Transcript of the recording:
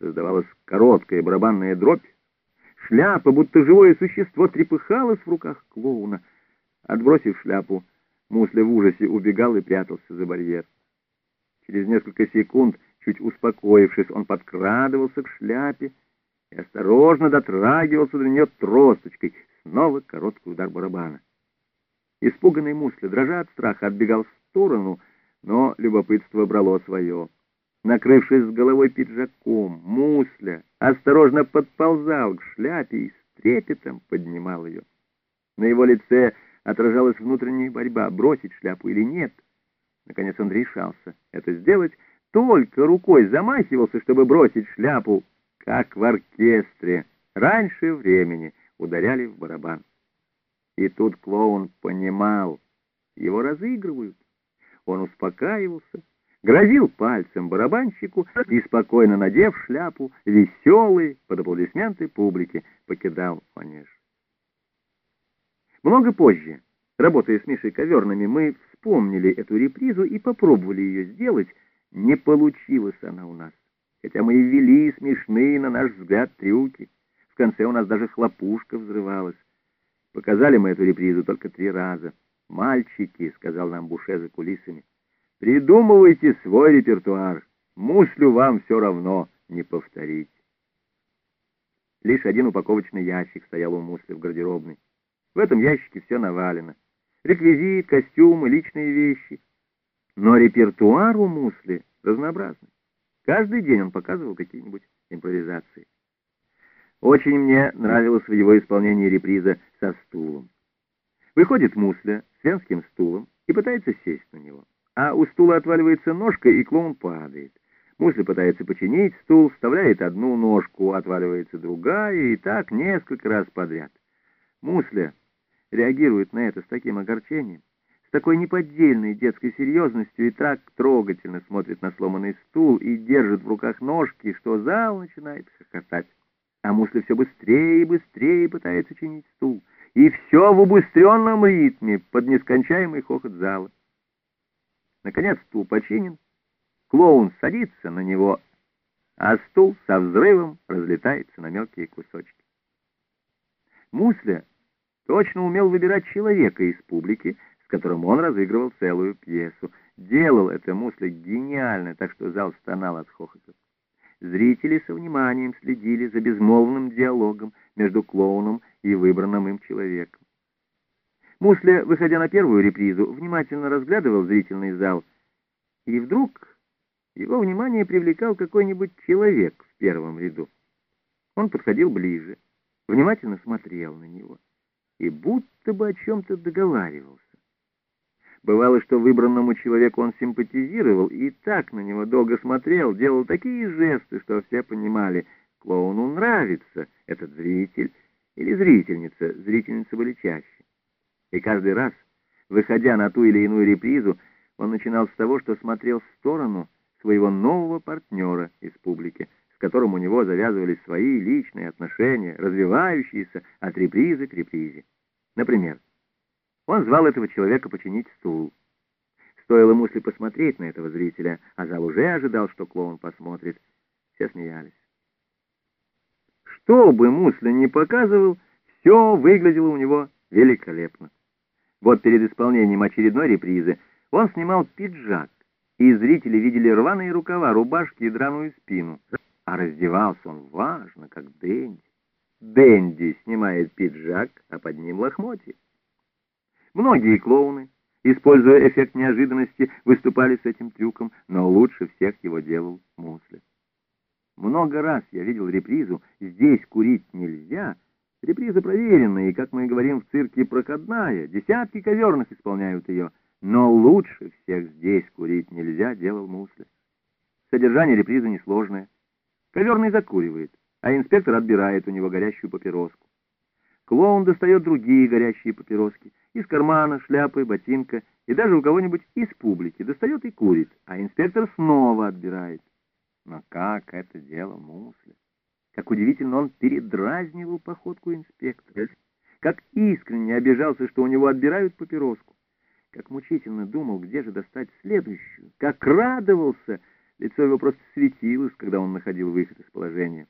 Создавалась короткая барабанная дробь. Шляпа, будто живое существо, трепыхалась в руках клоуна. Отбросив шляпу, Мусля в ужасе убегал и прятался за барьер. Через несколько секунд, чуть успокоившись, он подкрадывался к шляпе и осторожно дотрагивался до нее тросточкой. Снова короткий удар барабана. Испуганный Мусля, дрожа от страха, отбегал в сторону, но любопытство брало свое. Накрывшись с головой пиджаком, Мусля осторожно подползал к шляпе и с трепетом поднимал ее. На его лице отражалась внутренняя борьба, бросить шляпу или нет. Наконец он решался это сделать, только рукой замахивался, чтобы бросить шляпу, как в оркестре. Раньше времени ударяли в барабан. И тут клоун понимал, его разыгрывают. Он успокаивался, грозил пальцем барабанщику и, спокойно надев шляпу, веселый, под аплодисменты публики, покидал манеж. Много позже, работая с Мишей Коверными, мы вспомнили эту репризу и попробовали ее сделать. Не получилась она у нас, хотя мы и ввели смешные, на наш взгляд, трюки. В конце у нас даже хлопушка взрывалась. Показали мы эту репризу только три раза. «Мальчики», — сказал нам Буше за кулисами, — «придумывайте свой репертуар. Муслю вам все равно не повторить». Лишь один упаковочный ящик стоял у Мусли в гардеробной. В этом ящике все навалено. Реквизит, костюмы, личные вещи. Но репертуар у Мусли разнообразный. Каждый день он показывал какие-нибудь импровизации. Очень мне нравилось в его исполнении реприза со стулом. Выходит Мусля с венским стулом и пытается сесть на него. А у стула отваливается ножка, и клоун падает. Мусля пытается починить стул, вставляет одну ножку, отваливается другая, и так несколько раз подряд. Мусля реагирует на это с таким огорчением, с такой неподдельной детской серьезностью и так трогательно смотрит на сломанный стул и держит в руках ножки, что зал начинает хохотать. А Мусля все быстрее и быстрее пытается чинить стул, и все в убыстренном ритме под нескончаемый хохот зала. Наконец стул починен, клоун садится на него, а стул со взрывом разлетается на мелкие кусочки. Мусля точно умел выбирать человека из публики, с которым он разыгрывал целую пьесу. Делал это Муслик гениально, так что зал стонал от хохота. Зрители со вниманием следили за безмолвным диалогом между клоуном и выбранным им человеком. Мусля, выходя на первую репризу, внимательно разглядывал зрительный зал, и вдруг его внимание привлекал какой-нибудь человек в первом ряду. Он подходил ближе, внимательно смотрел на него и будто бы о чем-то договаривался. Бывало, что выбранному человеку он симпатизировал и так на него долго смотрел, делал такие жесты, что все понимали, клоуну нравится этот зритель или зрительница, зрительницы были чаще. И каждый раз, выходя на ту или иную репризу, он начинал с того, что смотрел в сторону своего нового партнера из публики, с которым у него завязывались свои личные отношения, развивающиеся от репризы к репризе. Например, он звал этого человека починить стул. Стоило Мусли посмотреть на этого зрителя, а зал уже ожидал, что клоун посмотрит. Все смеялись. Что бы Мусли ни показывал, все выглядело у него великолепно. Вот перед исполнением очередной репризы он снимал пиджак, и зрители видели рваные рукава, рубашки и драную спину. А раздевался он важно, как Дэнди. Дэнди снимает пиджак, а под ним лохмотья. Многие клоуны, используя эффект неожиданности, выступали с этим трюком, но лучше всех его делал Мусли. Много раз я видел репризу «Здесь курить нельзя», Реприза проверенная и, как мы говорим в цирке, проходная. Десятки коверных исполняют ее. Но лучше всех здесь курить нельзя, делал Мусли. Содержание репризы несложное. Коверный закуривает, а инспектор отбирает у него горящую папироску. Клоун достает другие горящие папироски. Из кармана, шляпы, ботинка и даже у кого-нибудь из публики достает и курит, а инспектор снова отбирает. Но как это дело Мусли? Как удивительно он передразнивал походку инспектора. Как искренне обижался, что у него отбирают папироску. Как мучительно думал, где же достать следующую. Как радовался, Лицо его просто светилось, когда он находил выход из положения.